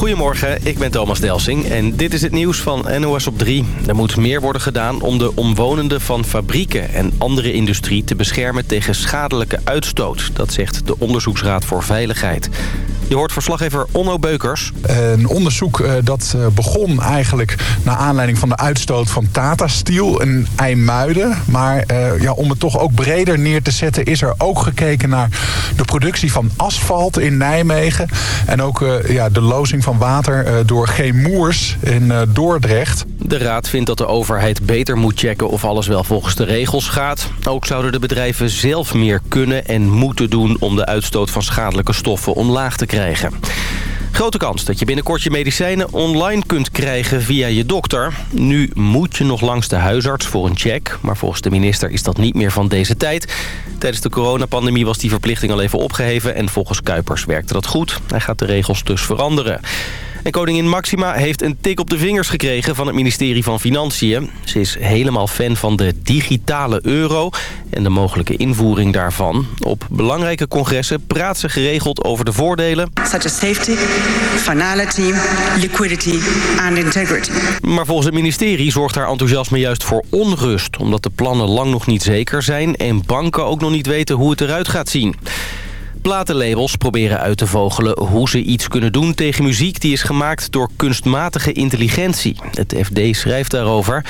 Goedemorgen, ik ben Thomas Delsing en dit is het nieuws van NOS op 3. Er moet meer worden gedaan om de omwonenden van fabrieken en andere industrie te beschermen tegen schadelijke uitstoot. Dat zegt de Onderzoeksraad voor Veiligheid. Je hoort verslaggever Onno Beukers. Een onderzoek eh, dat eh, begon eigenlijk naar aanleiding van de uitstoot van Tata Steel in IJmuiden. Maar eh, ja, om het toch ook breder neer te zetten is er ook gekeken naar de productie van asfalt in Nijmegen. En ook ja, de lozing van water door Geemoers in Dordrecht. De raad vindt dat de overheid beter moet checken of alles wel volgens de regels gaat. Ook zouden de bedrijven zelf meer kunnen en moeten doen om de uitstoot van schadelijke stoffen omlaag te krijgen. Grote kans dat je binnenkort je medicijnen online kunt krijgen via je dokter. Nu moet je nog langs de huisarts voor een check. Maar volgens de minister is dat niet meer van deze tijd. Tijdens de coronapandemie was die verplichting al even opgeheven... en volgens Kuipers werkte dat goed. Hij gaat de regels dus veranderen. En koningin Maxima heeft een tik op de vingers gekregen van het ministerie van Financiën. Ze is helemaal fan van de digitale euro en de mogelijke invoering daarvan. Op belangrijke congressen praat ze geregeld over de voordelen. Such as safety, finality, liquidity and integrity. Maar volgens het ministerie zorgt haar enthousiasme juist voor onrust... omdat de plannen lang nog niet zeker zijn en banken ook nog niet weten hoe het eruit gaat zien. Platenlabels proberen uit te vogelen hoe ze iets kunnen doen tegen muziek... die is gemaakt door kunstmatige intelligentie. Het FD schrijft daarover...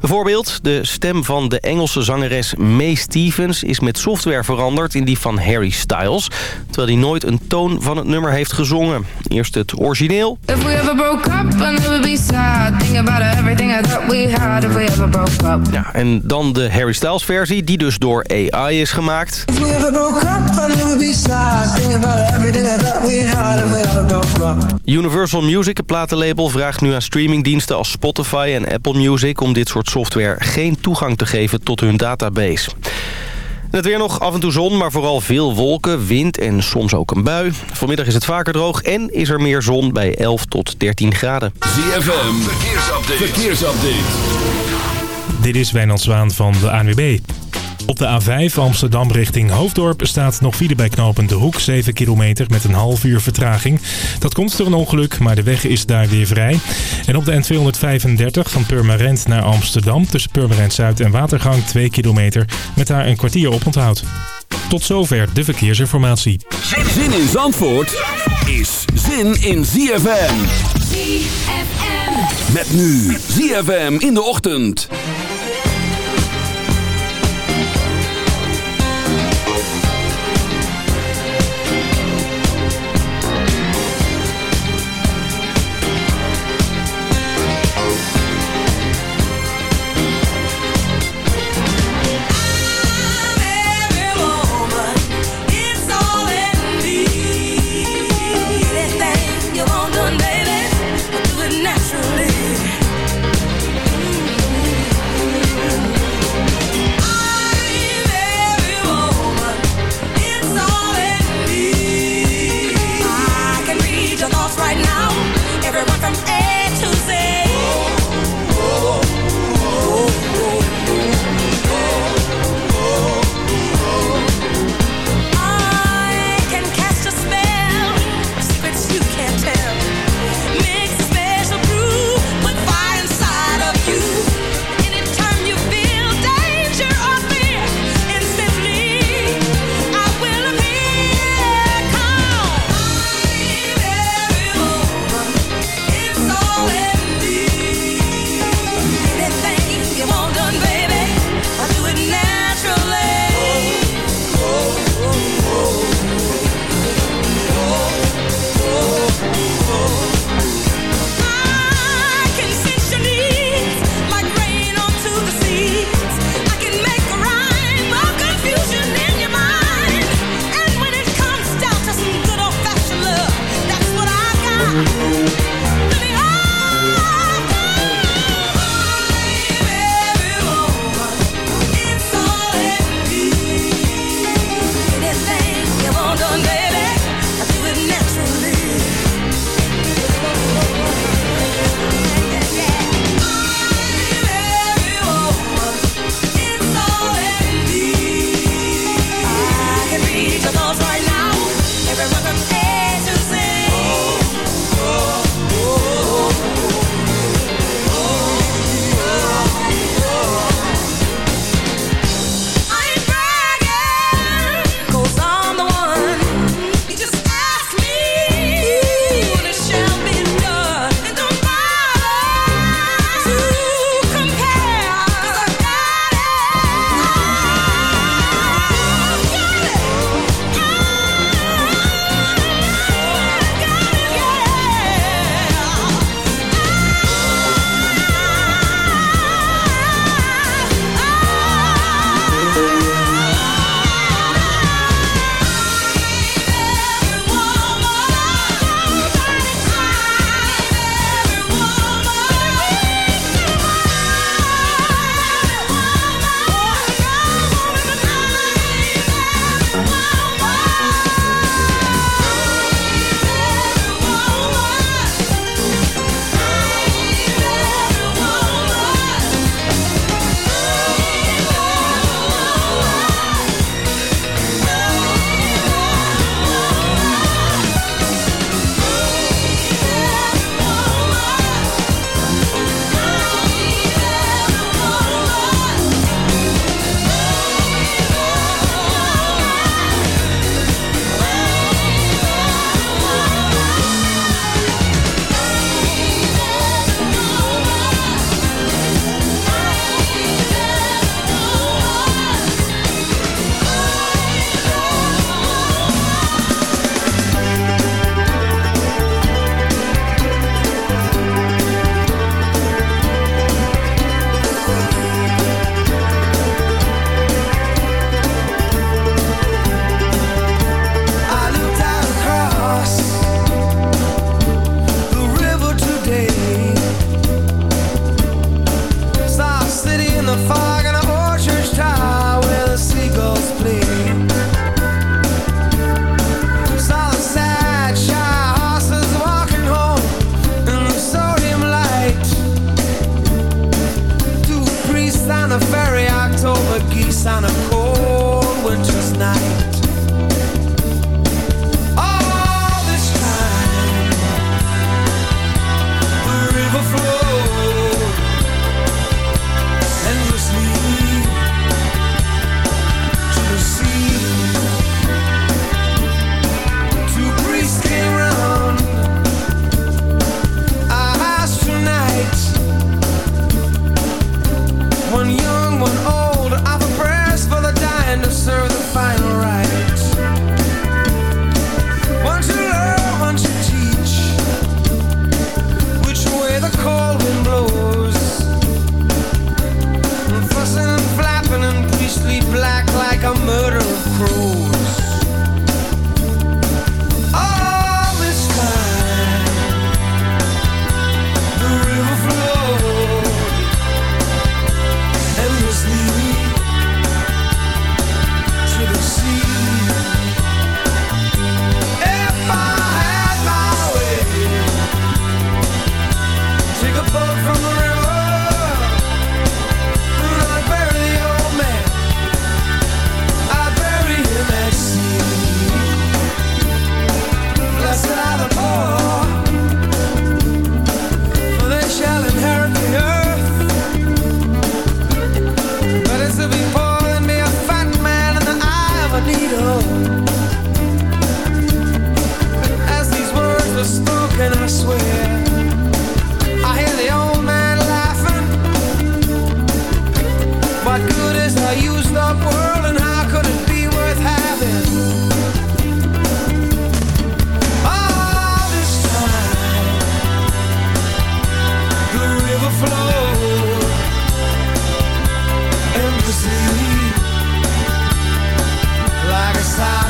Bijvoorbeeld, de stem van de Engelse zangeres May Stevens is met software veranderd in die van Harry Styles. Terwijl hij nooit een toon van het nummer heeft gezongen. Eerst het origineel. Ja, en dan de Harry Styles versie, die dus door AI is gemaakt. Universal Music, het platenlabel, vraagt nu aan streamingdiensten als Spotify en Apple Music om dit soort software geen toegang te geven tot hun database. het weer nog af en toe zon, maar vooral veel wolken, wind en soms ook een bui. Vanmiddag is het vaker droog en is er meer zon bij 11 tot 13 graden. ZFM, verkeersupdate. verkeersupdate. Dit is Wijnand Zwaan van de ANWB. Op de A5 Amsterdam richting Hoofddorp staat nog file bij knooppunt De Hoek. 7 kilometer met een half uur vertraging. Dat komt door een ongeluk, maar de weg is daar weer vrij. En op de N235 van Purmerend naar Amsterdam... tussen Purmerend Zuid en Watergang 2 kilometer... met daar een kwartier op onthoud. Tot zover de verkeersinformatie. Zin in Zandvoort is zin in ZFM. ZFM. Met nu ZFM in de ochtend.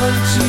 want to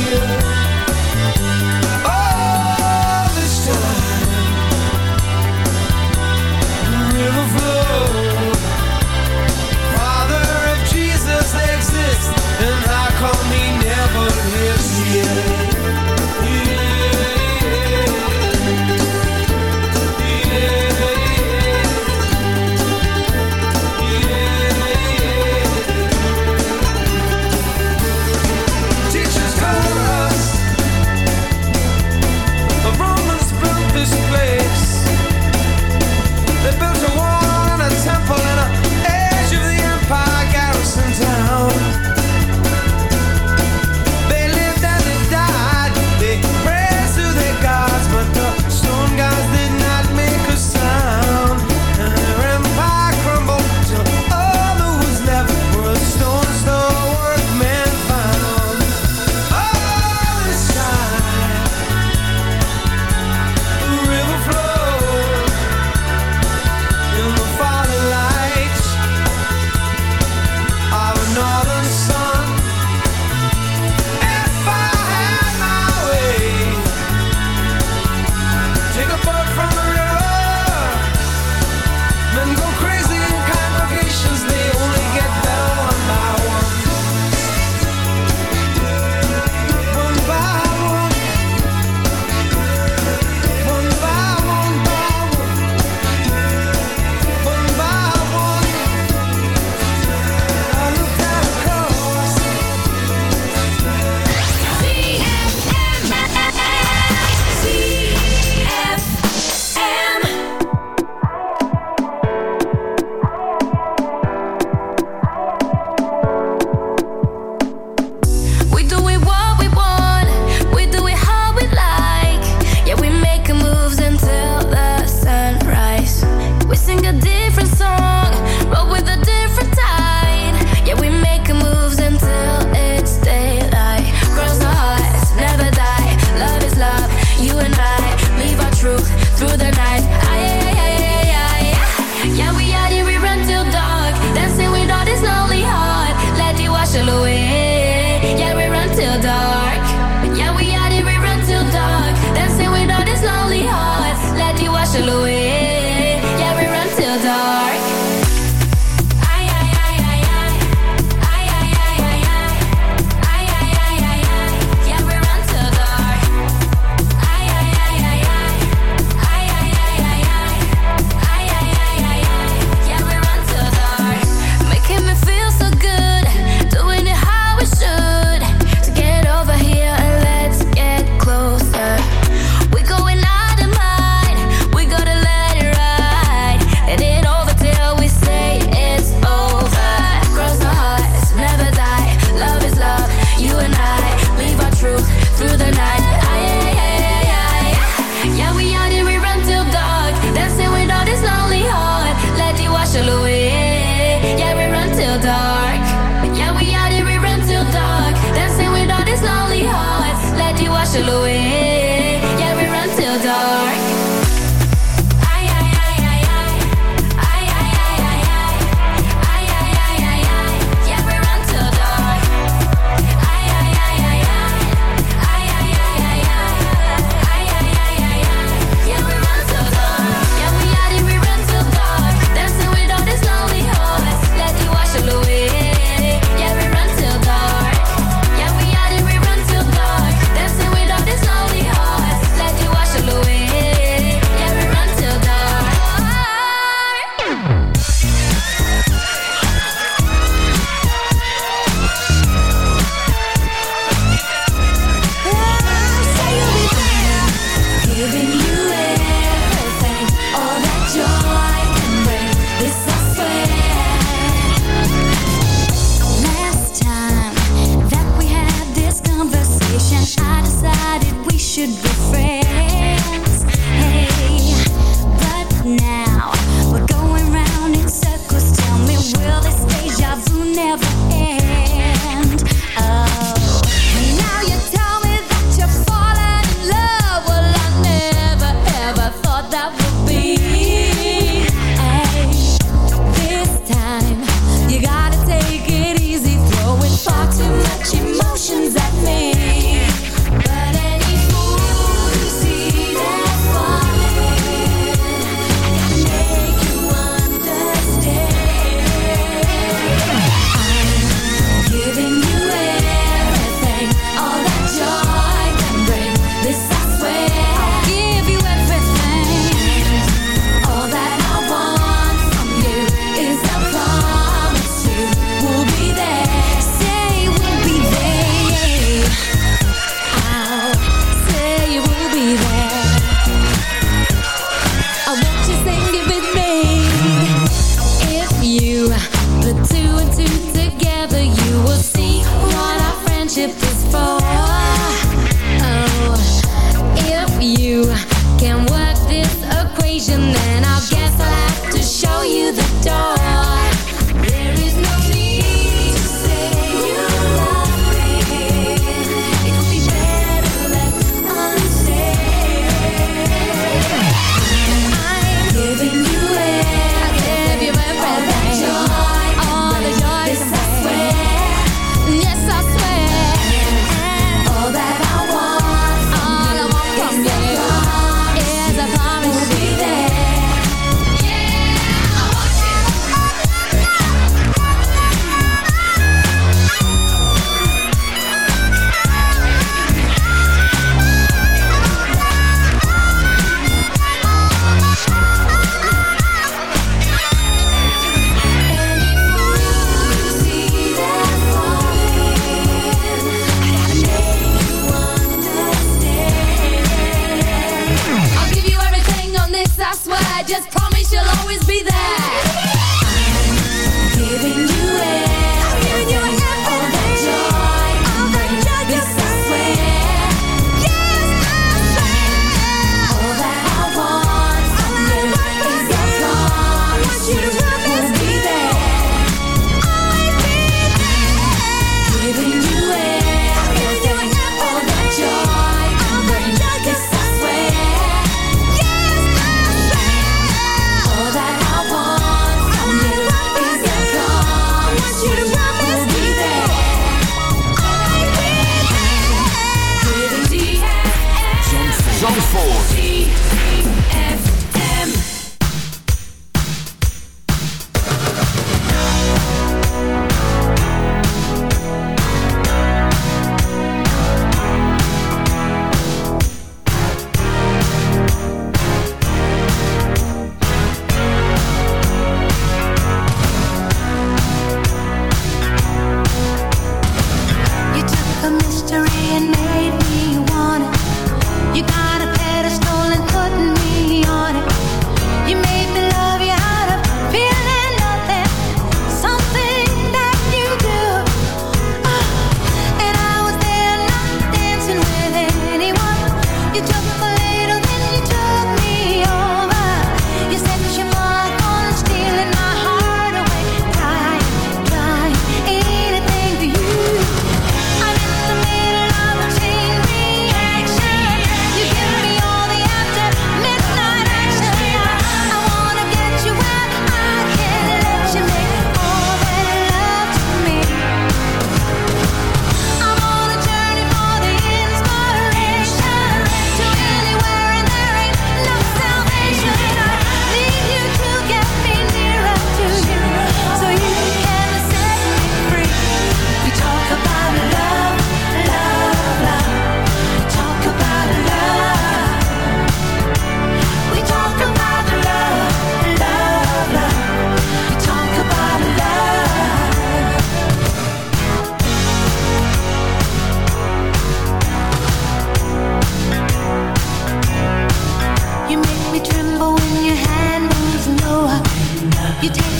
you take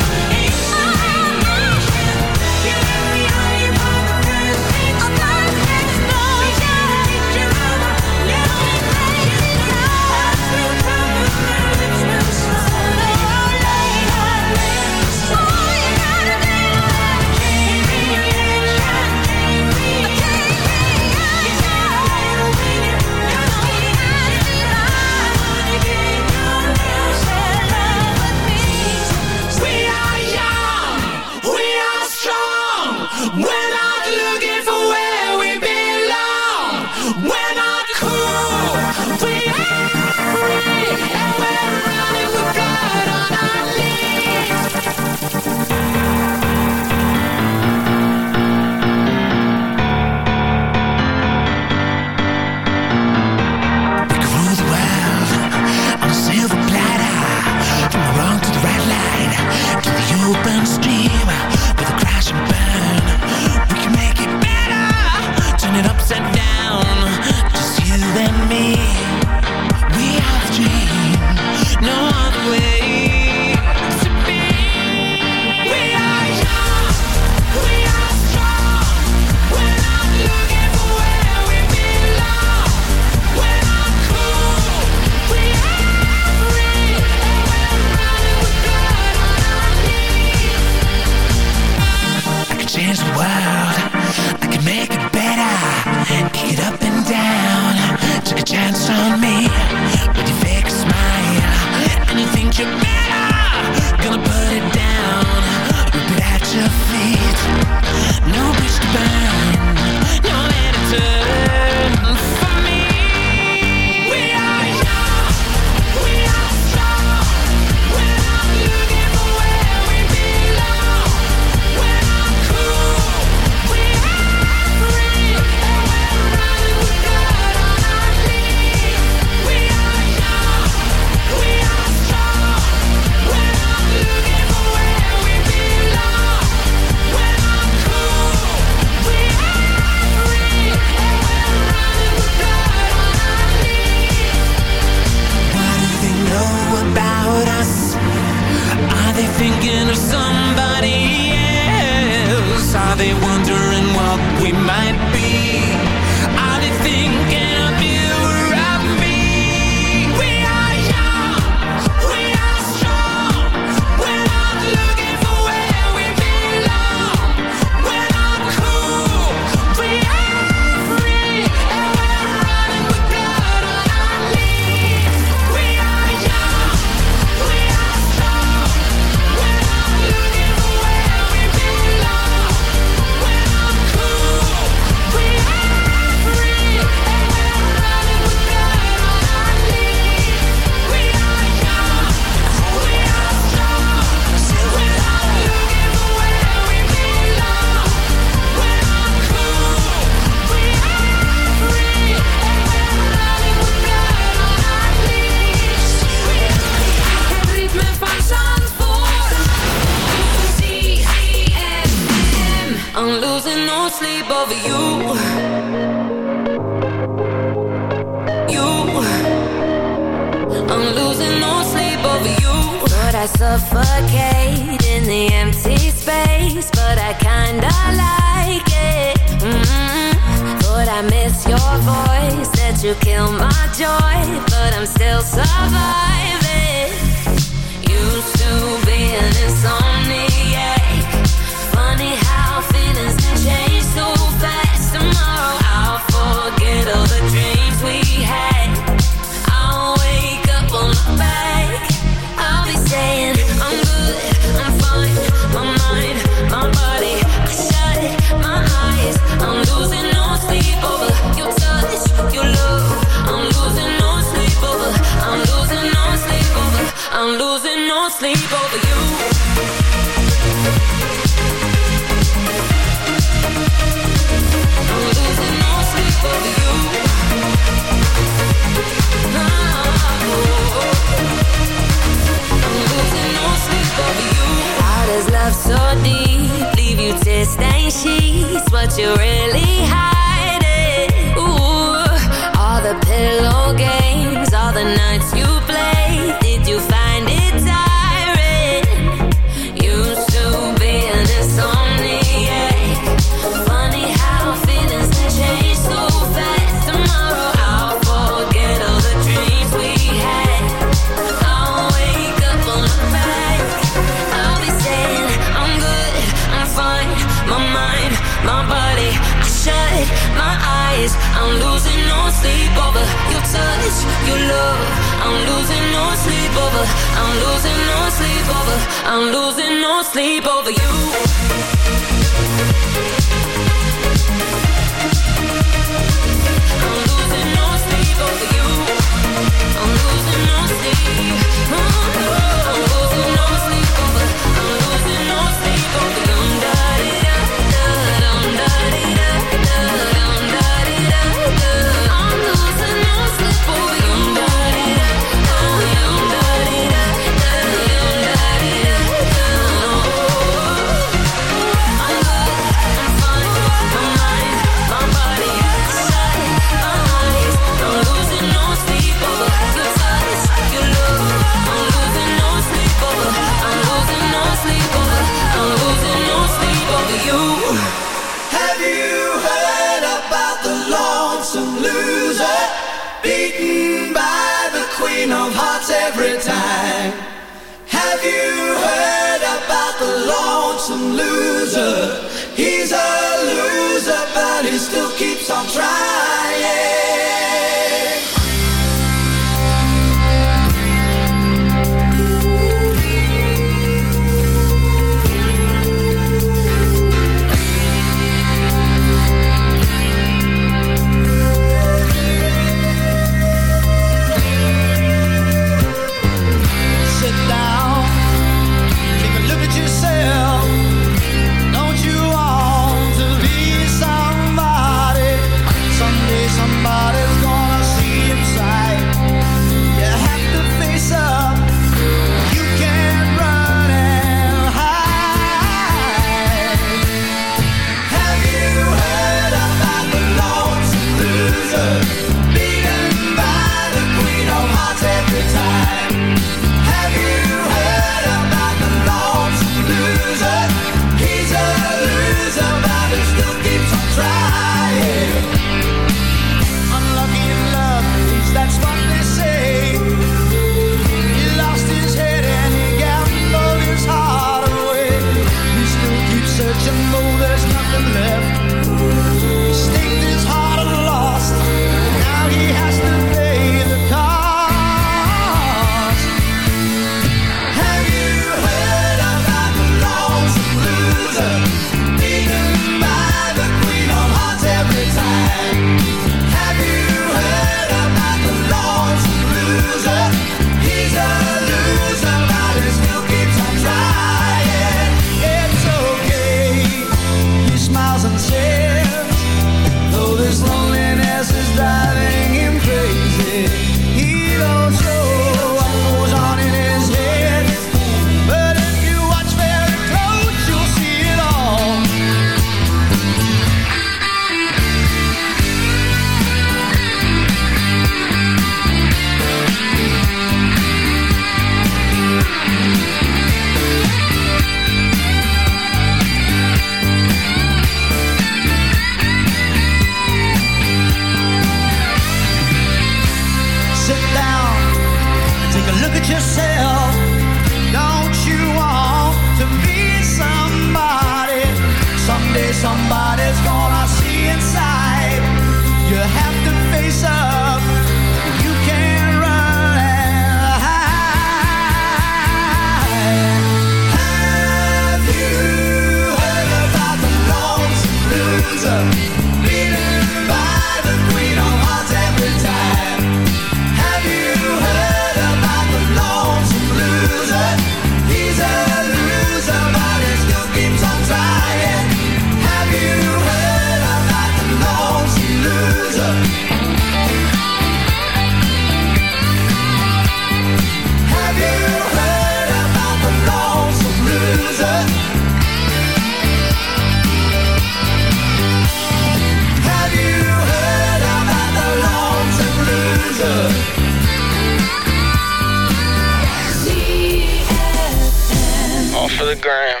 the gram.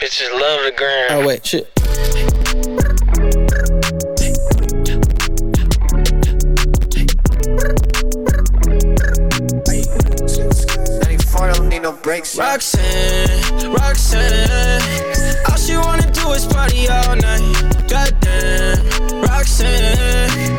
Bitches love the gram. Oh wait, shit. I don't need no breaks. Roxanne, Roxanne, all she wanna do is party all night. Goddamn, Roxanne,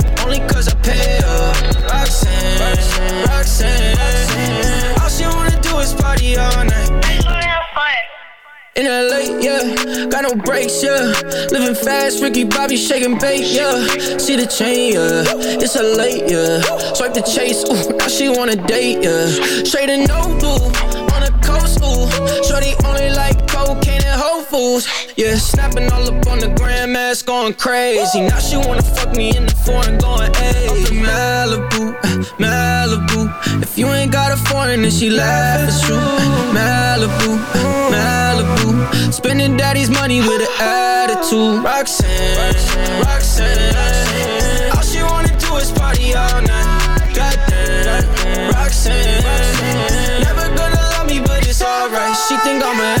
only cause I pay her. Roxanne, Roxanne. Roxanne All she wanna do is party all night. In LA, yeah, got no brakes, yeah. Living fast, Ricky Bobby shaking bait, yeah. See the chain, yeah. It's a late, yeah. Swipe the chase, ooh, now she wanna date, yeah. Straight and no blue, on the coast, ooh. Shorty only like Whole yeah. Snapping all up on the grandmas, going crazy. Now she wanna fuck me in the foreign, going, hey. Malibu, Malibu. If you ain't got a foreign, then she laugh, it's true. Malibu, Malibu. Spending daddy's money with an attitude. Roxanne, Roxanne. All she wanna do is party all night. Goddamn, Roxanne. Never gonna love me, but it's alright. She think I'm an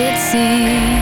It seems.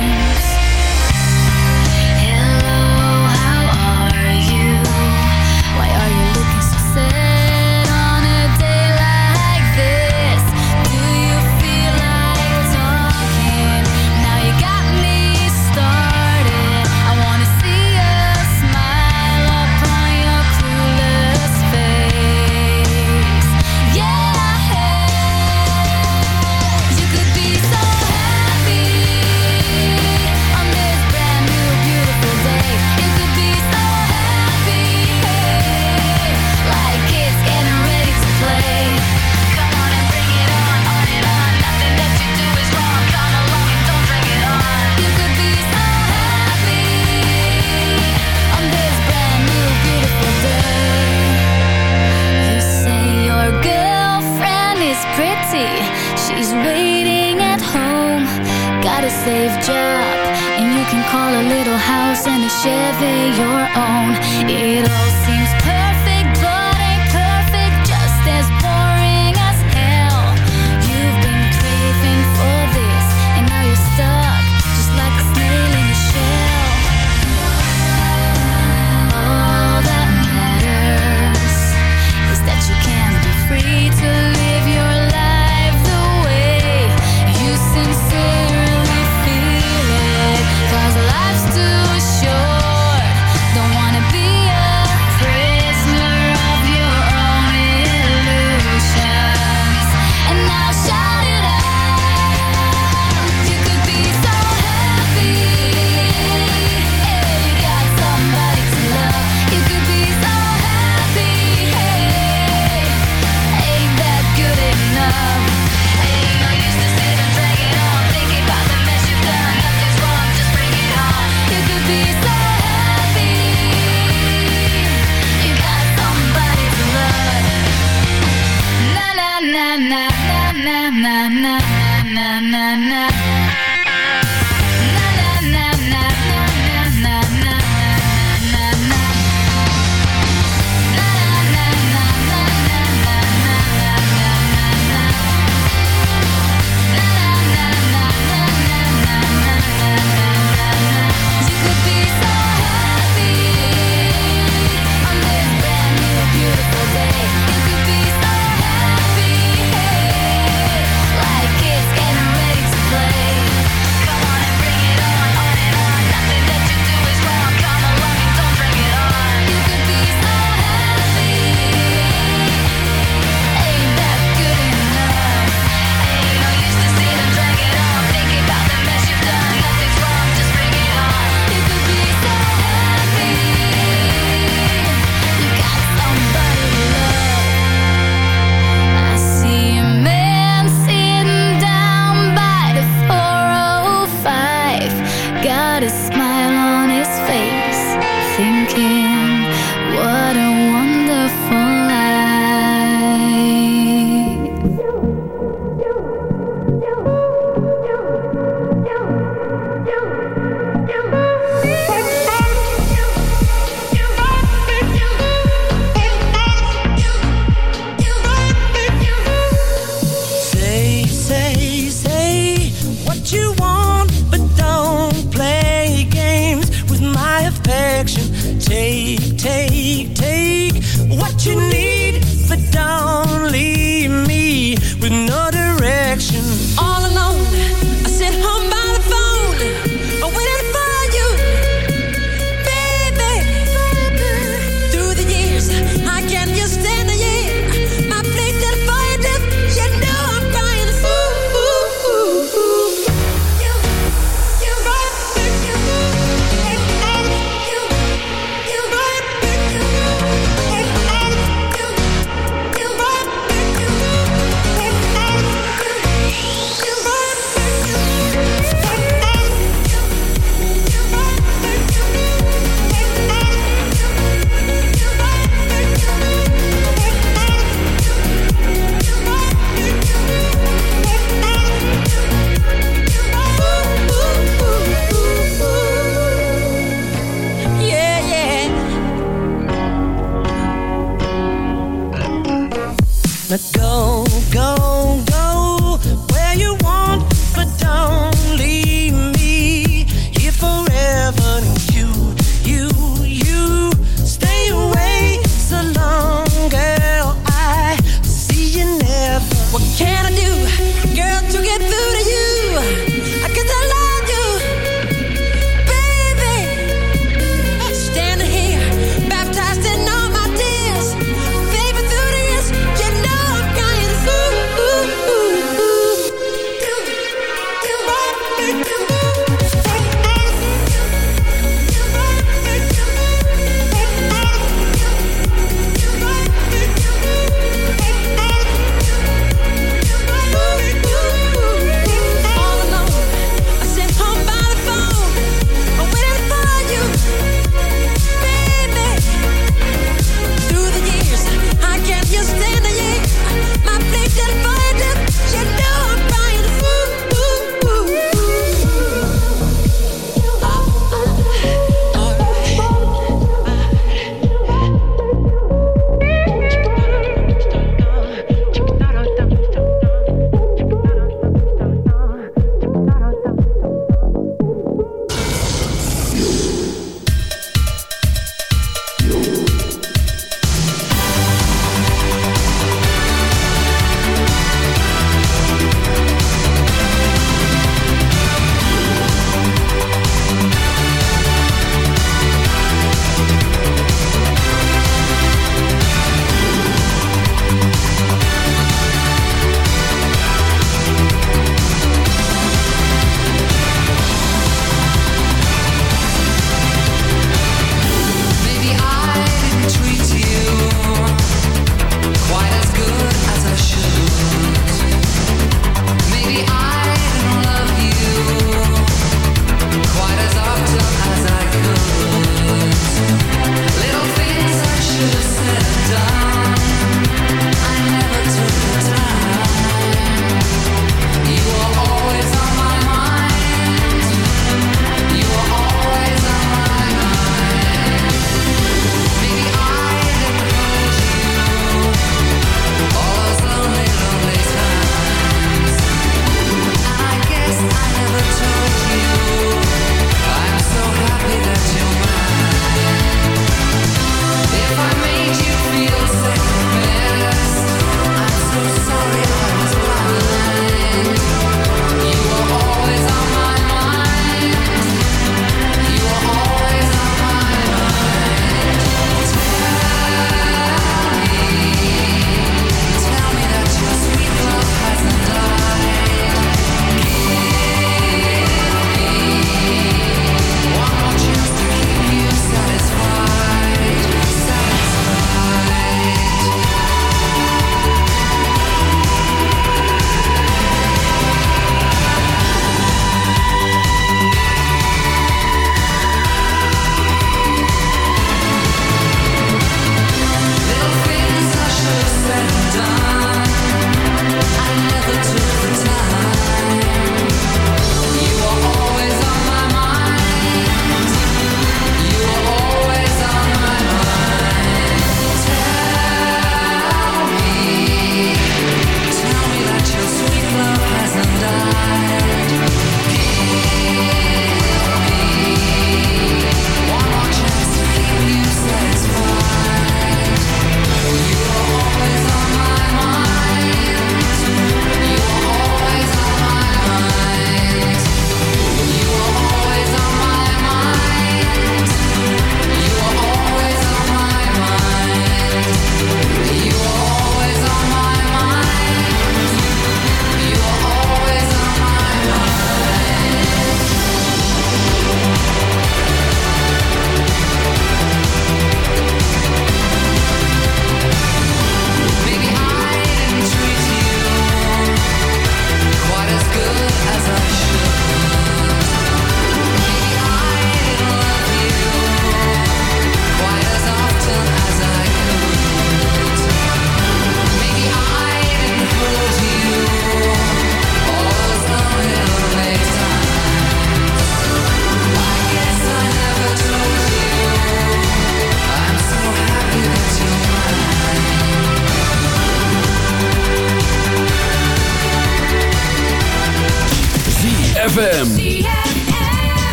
ZFM.